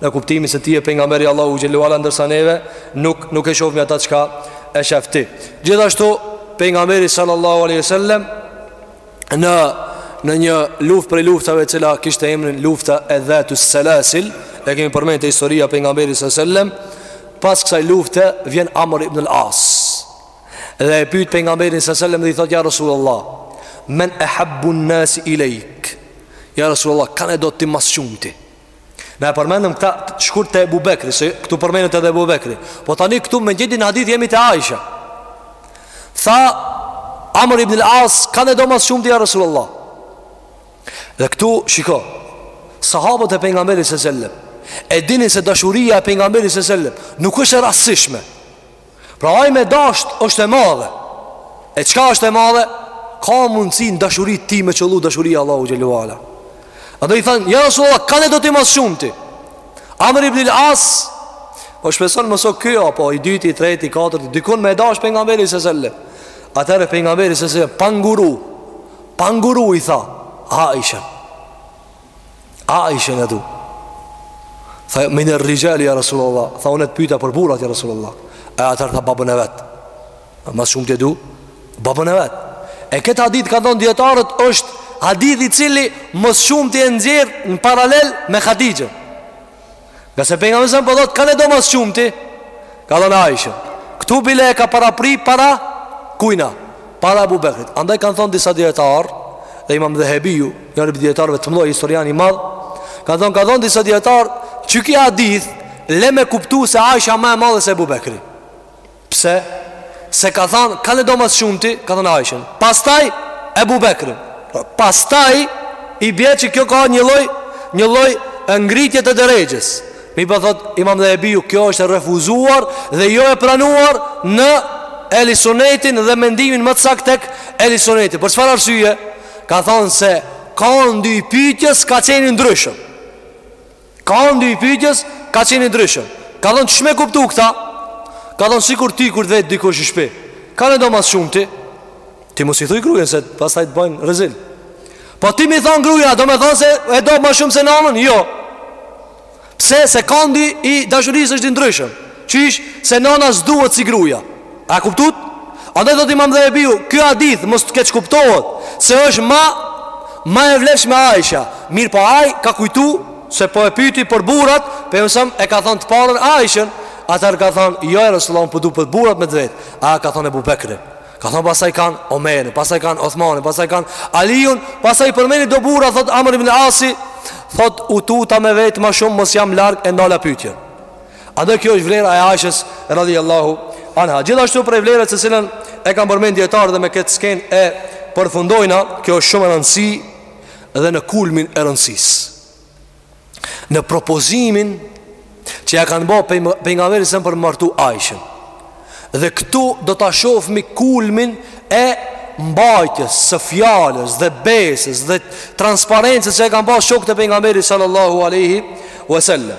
Në kuptimin se ti je pejgamber i Allahut xhele ve ala ndërsa neve nuk nuk e shofmi ata çka e shef ti. Gjithashtu pejgamberi sallallahu alaihi wasallam në në një luftë prej luftave e cila kishte emrin lufta e dhatu salasil, e kemi përmend te historia e pejgamberit sallallahu alaihi wasallam, pas kësaj lufte vjen Amr ibn al-As. Dhe e pyet pejgamberin sallallahu alaihi wasallam dhe i thotë ja Rasulullah, men ehabbu nnasi ilejk Ja Rasulullah, kan e do ti ma s'shumti Ne e përmendëm këta shkurt te Ebu Bekri Se këtu përmendet edhe Ebu Bekri Po tani këtu me t'njëjtin hadith jemi te Aisha Tha Amr ibn al-As Kan e do ma s'shumti ja Rasulullah Dhe këtu shiko Sahabët e pejgamberit se sellem E dinin se dashuria e pejgamberit se sellem Nuk është e rastësishme Pra ai me dasht është e madhe. E çka është e madhe? Ka mundësi në dashuri të tij me qëllu dashuria e Allahut xhele ve ala. Andaj i thanë, ja Rasulullah, kan e do ti ma s'shumti. Amr ibn al-As Po shpreson mos o ky apo i dyti, i treti, i katërti, dikund me e dasht pejgamberi se sellem. Atëherë pejgamberi se sellem pa ngurru. Pa ngurru i tha Aishen. Aishen e du Tha min err-rixhali ja Rasulullah Tha unë të pyta për burrat ja Rasulullah E atëherë tha babën e vet Ma s'shumti e du Babën e vet E këtë hadit kanë thonë dijetarët është Hadit i cili ma s'shumti e nxjerr Në paralel me Hadixhen Ngase pejgamberi se sellem po thotë, kan e do ma s'shumti? Ka thonë Aishen. Këtu bile e ka parapri, para kujna, para Ebu Bekrit. Andaj kanë thonë disa dijetarë, dhe imam Dhehebiu, njërë prej dijetarëve të mdhoj, historian i madh, kanë thonë, kanë thonë disa dijetarë, që ky hadith, le me kuptu se Aisha a ma e madhe se Ebu Bekri. Pse? Se ka thënë, kan e do ma s'shumti, ka thënë Aishën. Pastaj Ebu Bekrin. Po, pastaj i bie që kjo ka një lloj, një lloj ngritje të derexhës. Mirëpo po thotë, imam Dhehebiu, kjo është e refuzuar dhe jo e pranuar në Ehli Sunetin dhe mendimin më të saktë tek Ehli Suneti. Për çfarë arsye, ka thënë se kandi i pytjes ka qenë i ndryshëm. Këndi i pyetjes ka qenë i ndryshëm. Ka thënë ç'me e kuptu këta? Ka thënë sikur ti kur t'vet dikush në shtëpi. Kan e do ma s'shumti? Ti mos i thuj grujen se pastaj të bëjnë rrezil. Po ti me i thon gruaja, domethonë se e do më shumë se nënën? Jo. Pse se këndi i dashurisë është i ndryshëm. Qysh se nana s'duhet si gruaja. A e kuptuat? Andaj thotë Imam Dhahebiu, ky hadith mos të keqkuptohet se është ma ma e vlefshme Aisha, mirëpo ai ka kujtu se po e pyeti për burrat, pejgamberi sa e ka thonë të parën Aishën, atëherë ka thonë, jo e Resullallah, unë po du për burrat me dijt, a ka thonë Ebu Bekrin, ka thonë pastaj kan Omerin, pastaj kan Uthmanin, pastaj kan Aliun, pastaj përmeni do burra thotë Amr ibn Asi, thotë u tuta me vet ma shumë mos jam larg e ndala pyetjen. Andaj kjo është vlera e Aishës radhiyallahu anha. Gjithashtu prej vlerës së cilën e kanë përmend dijetarët dhe me këtë skenë e përfundojna, kjo është shumë me rëndësi dhe në kulmin e rëndësisë. Në propozimin që ja kanë ba pejgamberit sa për me martu Aishën. Dhe këtu do ta shohmi kulmin e mbajtjes së fjalës dhe besës dhe transparencës që e kanë pas shokët e pejgamberit sallallahu alaihi wasallam.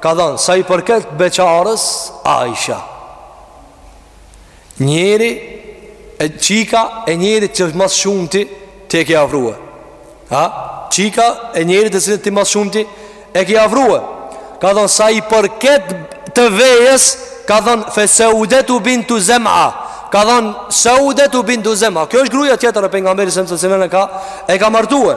Ka thonë, sa i përket beqares, Aisha, njeri e çika e njerit që ma s'shumti ti e ke afrue. Ha? Çika e njerit të cilit ti ma s'shumti e ke afrue. Ka thonë, sa i përket të vejës, ka thonë, fe Seudetu bintu Zema. Ka thonë, Seudetu bintu Zema. Kjo është gruja tjetër e pejgamberit sa të cilën e ka, e ka martue.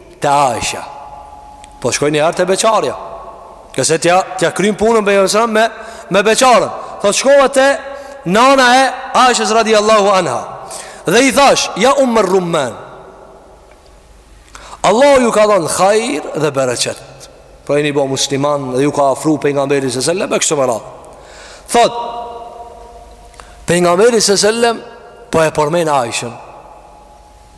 Te Aisha Po shkoj një herë te beqarja Këse t'ja, t'ja kryjmë punën për me, me beqaren Thot shkova te nana e Aishës radi Allahu anha Dhe i thash, ja Ummu Ruman Allah ju ka dhonë hajr dhe bereqet Pra jeni bo musliman dhe ju ka afru pejgamberi së sellem E kështu me radhë Thot pejgamberi së sellem Po e përmen Aishën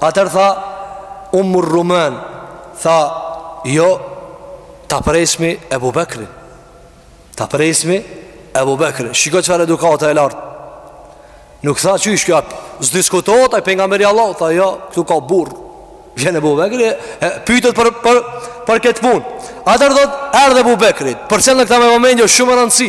Atëherë tha Ummu Ruman, tha, jo, ta presmi Ebu Bekrin. Ta presmi Ebu Bekrin. Shiko çfarë edukata e lartë. Nuk tha qysh jo, s'diskutohet, ai pejgamberi i Allahut, tha, jo, këtu ka burrë. Vjen Ebu Bekri, e, pytet për, për, për këtë punë. Atëherë thot, erdhe Ebu Bekri, përcillne këta me vëmendje, o shumë me rëndësi.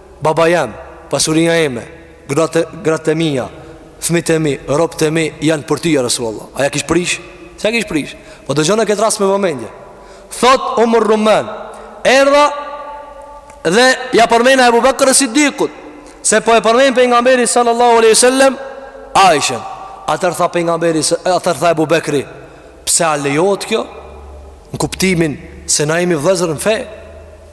Baba jem, pasuria jeme, gratë, gratë e mia, fëmijët e mi, robët e mi janë për ty, ja Resulallah. A ja kish prish? S'ja kish prish. Po dëgjone këtë rast me vëmendje. Thot Ummu Ruman, erdha dhe ja përmena Ebu Bekër es-Siddikut, se po e përmen pejgamberi sallallahu aleyhi sallem, Aishën, atër tha pejgamberi, atër tha Ebu Bekri, pse a lejohet kjo? Në kuptimin se na jemi vllezër në fe,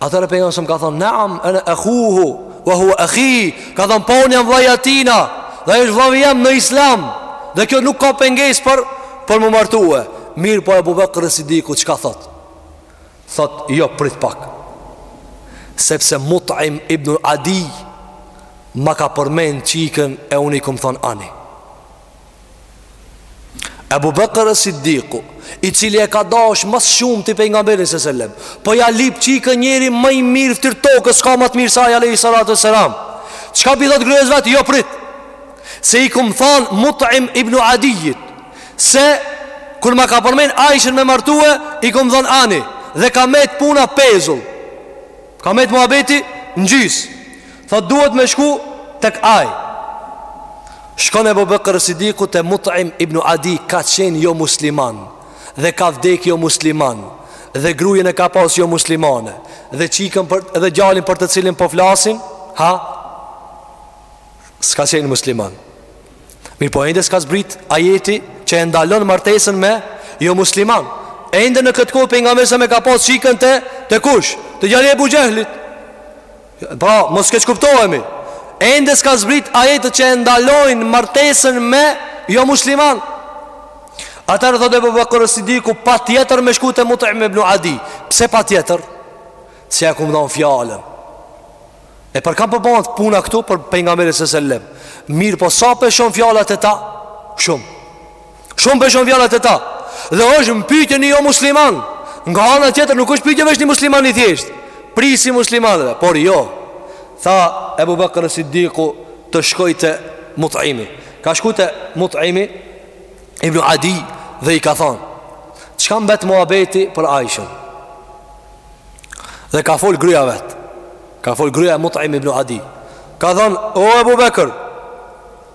Atëherë pejgamberi salallahu alejhi ve selem ka thonë na'am ana akhuhu wa huwa akhi, ka thonë po unë jam vllai atina dhe ai është vëllai jam në Islam. Dhe kjo nuk ka pengesë për për më martue. Mirëpo Ebu Bekër Sidiku çka thot? Thot jo prit pak. Sepse Mut'im ibn Adi ma ka përmend çikën e unë i kum thon ani. Ebu Bekër Sidiku I cili e ka dash ma së shumti pejgamberin salallahu alejhi ve selem Po ja lyp çikën njeri ma i mirë n'fytyrë tokës S'ka ma t'mirë se ai alejhi salatu ue selam Çka p'i thot grues vet? Jo prit Se i kum thanë Mut'im ibn Adijit Se kur ma ka përmen Ajshen me martue I kum thanë ani Dhe ka met puna pezull Ka met muhabeti në gjysë Thotë duhet me shku tek ai Shkon Ebu Bekër Sidiku te Mut'im ibn Adi Ka qenë jo musliman Dhe ka vdek jo musliman Dhe gruen e ka pas jo muslimane Dhe çikën për, dhe djalin për të cilin po flasim Ha? S'ka qenë musliman Mirëpo ende s'ka zbrit ajeti Që e ndalon martesën me jo musliman Ende në këtë kohë pejgamberi salallahu alejhi ve selem e ka pas çikën te, te kush Te djali Ebu Xhehlit Pra, mos keqkuptohemi. Ende s'ka zbrit ajetet që e ndalojnë martesën me jo musliman. Atëherë thot Ebu Bekër Sidiku patjetër me shku te Mut'im ibnu Adi. Pse patjetër? Se ja kum dhonë fjalën. E për kan po bohet puna këtu për pejgamberin salallahu alejhi ve selem. Mirëpo sa peshon fjala te ta? Shumë. Shumë peshon fjala te ta Dhe është në pyetje një jo musliman Nga ana tjetër nuk është pyetje veç një musliman i thjesht Prijësi muslimanëve Por jo Tha Ebu Bekër Sidiku Të shkoj te Mut'imi Ka shku te Mut'imi Ibn Adi dhe i ka thonë Çka mbet muhabeti për Ajshen Dhe ka fol gruja vet Ka fol gruja e Mut'imi Ibn Adi Ka thonë O Ebu Bekër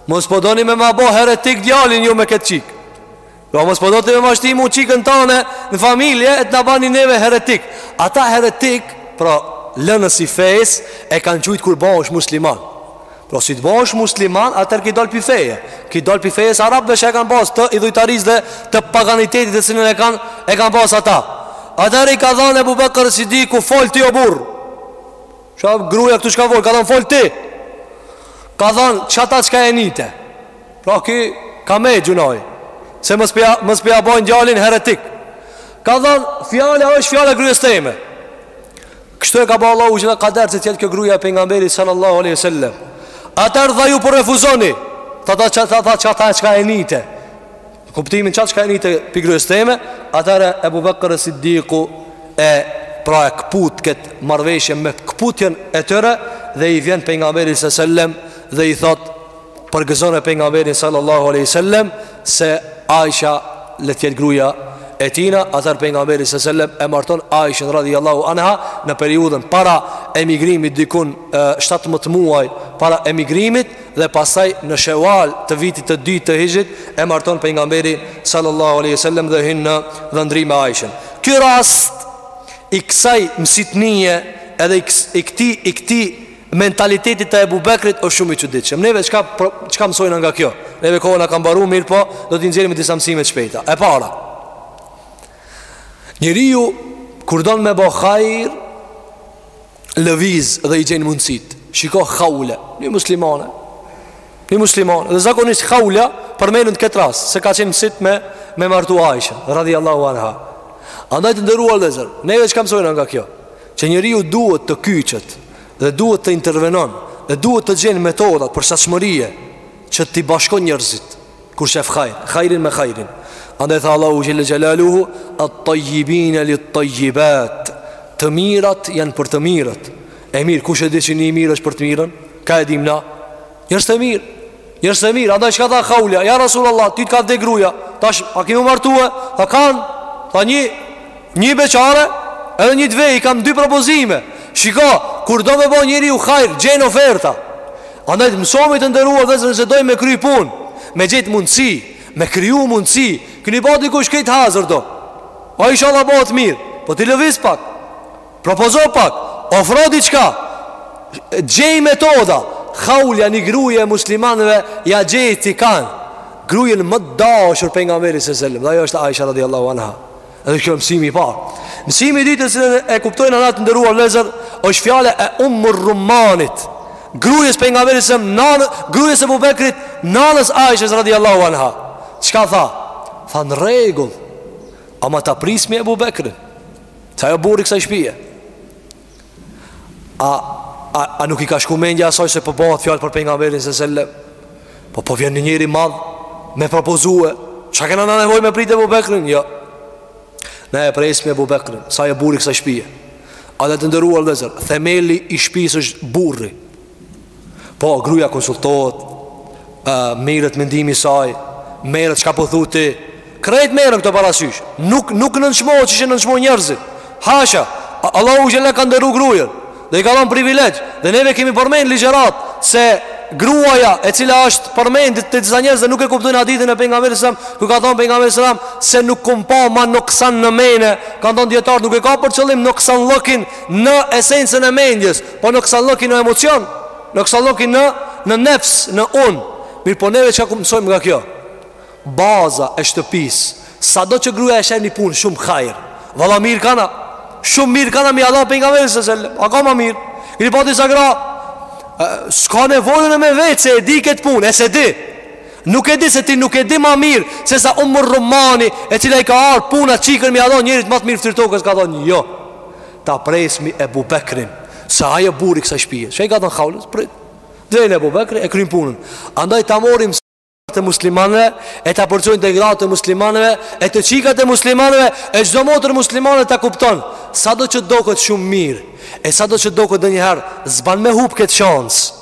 Mos po doni me ma bo heretik djalin ju me këtë çikë Pra mos po doni me ma shti mu çikën tane në familje e të na bani neve heretik Ata heretik, pra lënës i fesë e kanë qujt kur bahesh musliman Pra si të bohesh musliman atër ki dal pi feje Ki dal pi fesë së arabëve që e kanë pas të idhujtarisë dhe të paganitetit të cilën e kanë e kanë pas ata Atër i ka thanë Ebu Bekër Sidiku fol ti o burrë Qa gruja këtu çka fol, ka thonë fol ti Ka thonë qata çka e nive Pra kjo ka me e gjunah Se mos p'ja, mos p'ja bojnë djalin heretik Ka thonë fjala është fjala e grues teme Kështu e ka ba Allahu xh.sh. kader që t'jetë kjo gruja e pejgamberit sallallahu aleyhi sallam Atër tha ju pra po refuzoni Tha qata qata çka e nive Kuptimin qat çka e nijte pi gruas teme Atëherë Ebu Bekër es Siddiku E pra e këput këtë marrëveshje me këputjen e tyre Dhe i vjen pejgamberi alejhi selem Dhe i thotë përgëzone pejgamberin sallallahu aleyhi sellem Se Aisha le të jetë gruja e tina Atëherë pejgamberi alejhi selem e marton Aishën radiallahu anha Në periudhën para emigrimit dikun 17 muaj para emigrimit dhe pastaj në Shewal të vitit të dytë të Hijrit e marton pejgamberi sallallahu alaihi wasallam dhe hyn në dhëndri me Aishën. Ky rast i kësaj msitnie edhe i këtij i këtij mentalitetit të Ebu Bekrit është shumë i çuditshëm. Neve çka çka mësojmë nga kjo? Neve koha na ka mbaruar mirë, po do të nxjerrim disa mësime të shpejta. E para. Njeriu kur don me bo hajr, lëviz dhe i gjen mundësitë Shiko Haule, një muslimane Një muslimane Dhe zakonisht Haulen e përmendin te ky rast Se ka qenë msit me, me martu Aishën radiallahu anha Andaj të nderuar vëllezër Neve çka mësojmë nga kjo Që njeriu duhet të kyçet Dhe duhet të intervenon Dhe duhet të gjen metodat për qasmërije Që t'i bashkon njerëzit Kur sheh hajr, hajrin me hajrin. Andaj tha Allahu xhelle xhelaluhu at-tayyibin lit-tayyibat. Të mirat janë për të mirët. E mirë, kush e di që një i mirë është për të mirën? Ka e dim na? Një është e mirë. Një është e mirë. Andaj çka tha Haulja? Ja Rasulullah, ty të ka vdek gruaja. Tash a ki m'u martue? Tha kanë. Tha një, një beqare, edhe një të ve, i kam dy propozime. Shiko, kur do me bo njeriu hajr, gjen oferta Andaj të mësojme të nderuar vëllezër nëse dojmë me kry punë Me gjetë mundësi Me kriju mundësi Ki me ba dikush këtë hazër do A inshallah bahet mirë Po ti lëviz pak Propozo pak Ofro diçka Gjej metoda Haulja një gruje muslimanve Ja gjeti kanë Grujen më të dashur pejgamberit alejhi selem Dhe ajo është Aisha radiallahu anha Edhe kjo mësimi i parë. Mësimi i dytë të cilin e kuptojmë na të nderuar vëllezër, është fjala e Ummu Rumanit, grujes pejgamberit sa nanë, grujes Ebu Bekrit, nanës Aishes radhiyallahu anha. Çka tha? Tha në rregull. Ama ta prismi Ebu Bekrin. Se ai o burri kësaj shpije. A, a, a nuk i ka shku mendja asaj se po bahet fjalë për pejgamberin alejhi selem Po po vjen një njeri i madh me propozue Ça kena ne nevojë me prit Ebu Bekrin? Jo Ne e presmi Ebu Bekrin Se ai burri kësaj shpije Andaj të nderuar vëllezër Themeli i shpisë është burri Po, gruja konsultohet Mirret mendimi i saj Mirret çka po thu ti Krejt merren këto parasysh Nuk, nuk në nëshmojë që që në nëshmojë njërzit Hasha Allahu xhel-le ka nderu grujen Dhe i ka dhënë privilegj Dhe neve kemi përmend n'ligjëratë Se gruaja e cila është përmend te disa njerëz dhe nuk e kuptojnë hadithin e Pejgamberit alejhi selam Kur ka thonë Pejgamberi alejhi selam Se nuk kum pa ma nuksan në mene Kanë thonë dijetarët nuk e ka për qëllim nuksanllëkin Në esencën e mendjes Po nuksanllëkin në emocion Nuksanllëkin në, në nefs, në un Mirëpo neve çka po mësojmë nga kjo Baza e shtëpisë Sado që gruja e sheh një punë shumë hajr Valla mirë kana Shumë mirë kana m'ia dha Pejgamberit alejhi selam A ka ma mirë Kini po disa gra S'ka nevojë unë me vetë se e di këtë punë E s'e di Nuk e di se ti nuk e di ma mirë Se sa Ummu Rumani E cila i ka ardh puna çikën m'ia dha njerit ma të mirë n'ftyrë tokës Ka thonë jo Ta presmi Ebu Bekrin Se ai o burri i kësaj shpije Çka i ka thanë Haulës Prit t'vjen Ebu Bekri e kryjmë punën Andaj ta morim së të muslimanëve E ta përçojnë te gratë e muslimanëve E te çikat e muslimanëve E çdo motër muslimane ta kupton Sado që doket shumë mirë E sado që doket ndonjëherë S'ban me hup këtë shansë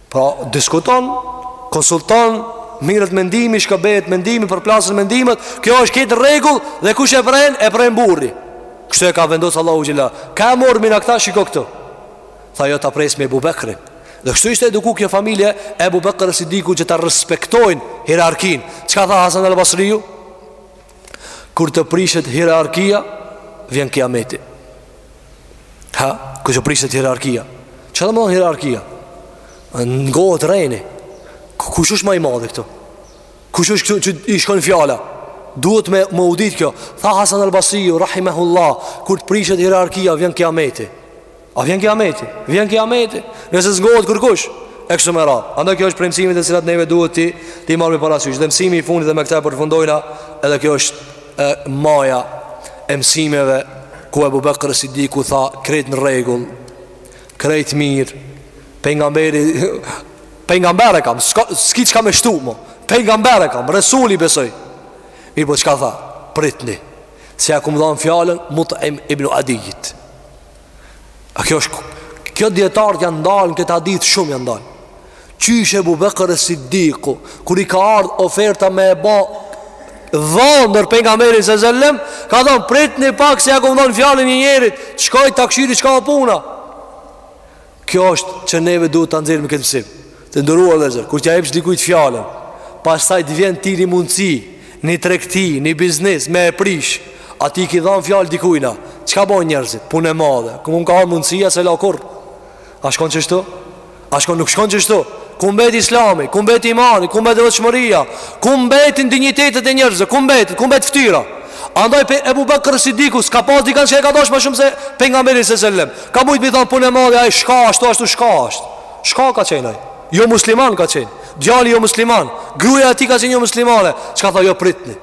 Pra diskuton, konsulton, mirret mendimi, shkëmbehet mendimi, përplasen mendimet, kjo është këtë rregull dhe kush e pren, e pren burri. Kështu e ka vendosë Allahu xhel-le. Ka e mormi na këta, shiko këtu. Tha jo ta presmi Ebu Bekrin. Dhe kështu ishte eduku kjo familje e Ebu Bekër Siddikut që ta respektojnë hierarkinë. Çka tha Hasan al Basriu? Kur të prishet hierarkia, vjen kiameti. Ha, kur të prishet hierarkia. Ça do me thon hierarkia? Ngohet rreni. Kush është ma i madh këtu? Kush është këtu që i shkon fjala? Duhet me u ditë kjo. Tha Hasan al-Basri rahimahullah, kur të prishet hierarkia, vjen kiameti. A vjen kiameti? Vjen kiameti nëse s'ngohet kërkush. E kështu me radhë. Andaj kjo është prej mësimeve të cilat neve duhet t'i, t'i marrmi parasysh. Dhe mësimi i fundit dhe me këta e përfundojna, edhe kjo është e, maja e mësimeve ku Abu Bakr Siddiku tha krejt në rregull. Krejt mirë. Pejgamberi pejgamber e kam, s'ki çka me shtu mo. Pejgamber e kam, Resul, i besoj. Mirëpo çka tha? Pritni. Se ja kum dhon fjalën Mut'im ibn Adijit. A kjo është Kjo dijetarët janë ndalë në këtë hadith shumë janë ndalë Qysh Ebu Bekër es-Siddiku Kur i ka ardhë oferta me e ba Dhondërr Pejgamberin alejhi ve selem Ka thonë pritni pak se ja kum dhonë fjalën një njerit Shkoj ta kqyri çka o puna Kjo është që neve duhet ta nxjerrim këtë mësim Të nderuar vllezër Kur t'ja epsh dikujt fjalën Pastaj të vjen ti një mundësi Një tregti, një biznis, me e prish A ti ki dhanë fjalë dikujna Çka bojnë njerëzit, punë e madhe Kur mu m'ka ardh mundësia s'e la kurr A shkon qështu? A shkon nuk shkon qështu? Ku mbeti islami, ku mbeti imani, ku mbeti ndershmëria Ku mbetën dinjitetet e njerëzve, ku mbeti, ku mbeti ftyra Andaj Ebu Bekr Sidiku s'ka pas dikan që e ka dash më shumë se pejgamberin sallallahu alajhi wasallam. Ka mujtë me i thonë punë e madhe, ai shka, ashtu, ashtu, shka asht. Shka ka qenë ai. Jo musliman ka qenë. Djali jo musliman. Gruja e tij ka qenë jo muslimane. Çka tha, jo pritni.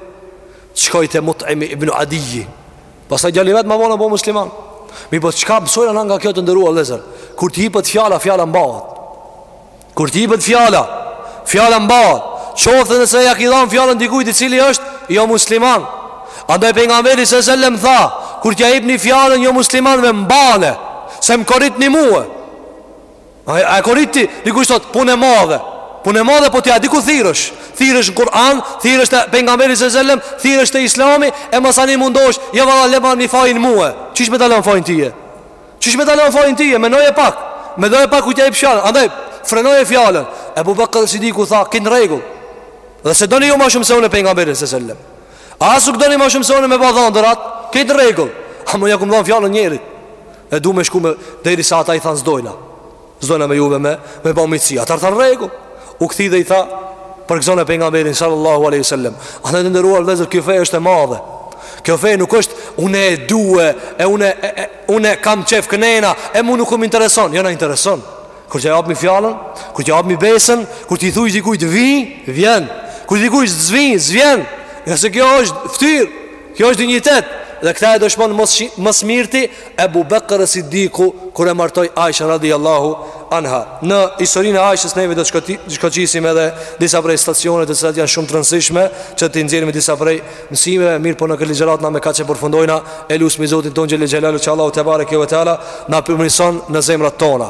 Shkoi te Mut'imi ibn Adiji. Pastaj djali vetë ma vonë u bo musliman. Mirëpo çka mësojna na nga kjo të nderuar vllezër. Kur të jipet fjala, fjala mbahet. Kur t'i jepet fjala, fjala mbahet, qoftë nëse ja ki dhanë fjalën dikujt i cili është jo musliman. Andaj pejgamberi sa selam tha, kur t'ja jepni fjalën jo muslimanëve mbane, se më koritni mua. A e korit ti, dikush thot punë e madhe. Punë e madhe po ti diku thirresh. Thirresh në Kur'an, thirresh te pejgamberi sa selam, thirresh te Islami e masanej mundohesh, jo valla le marrni fajin mua. Qysh me ta lon fajin ty e? Qysh me ta lon fajin ty e menoje pak Mendoje pak kur t'ja ipsh Andaj frenoje fjalën Ebu Bekër Sidiku tha Krejt n'rregull Dhe s'e doni ju ma shumë se unë pejgamberin sa selam A as s'doni ma shumë se unë me ba dhëndër atë Krejt n'rregull Ama ja kom dhënë fjalën njerit E du me shku me Derisa ata i thanë s'dojna S'dona me juve me, me ba miqësi Atëherë tha n'rregull U kthy dhe i tha Përgëzone pejgamberin Sallallahu aleyhi sallem A të nderuar vllezër kjo fe është e madhe Kjo fe nuk është Une e du e E une, e, e, une kam qejf kënena E mu nuk më intereson Jo na intereson Kur t'ja japmi fjalën Kur t'ja japmi besën Kur t'i thush dikujt vi Vjen Kur t'i thush s'vi S'vjen Ngase kjo është ftyr Kjo është dinjitet dhe këta e dëshmon më së mirti Ebu Bekër e Siddiku kur e martoi Aisha radiallahu anha. Në historinë e Aishës neve do të shkoqisim edhe disa prej stacioneve të cilat janë shumë të rëndësishme që t'i nxjerrimi disa prej mësimeve, mirëpo në këtë ligjëratë na me kaq e përfundojna e lusmi Zotin tonë xhelle xhelaluhu që Allahu tebareke ue teala na përmirëson zemrat tona.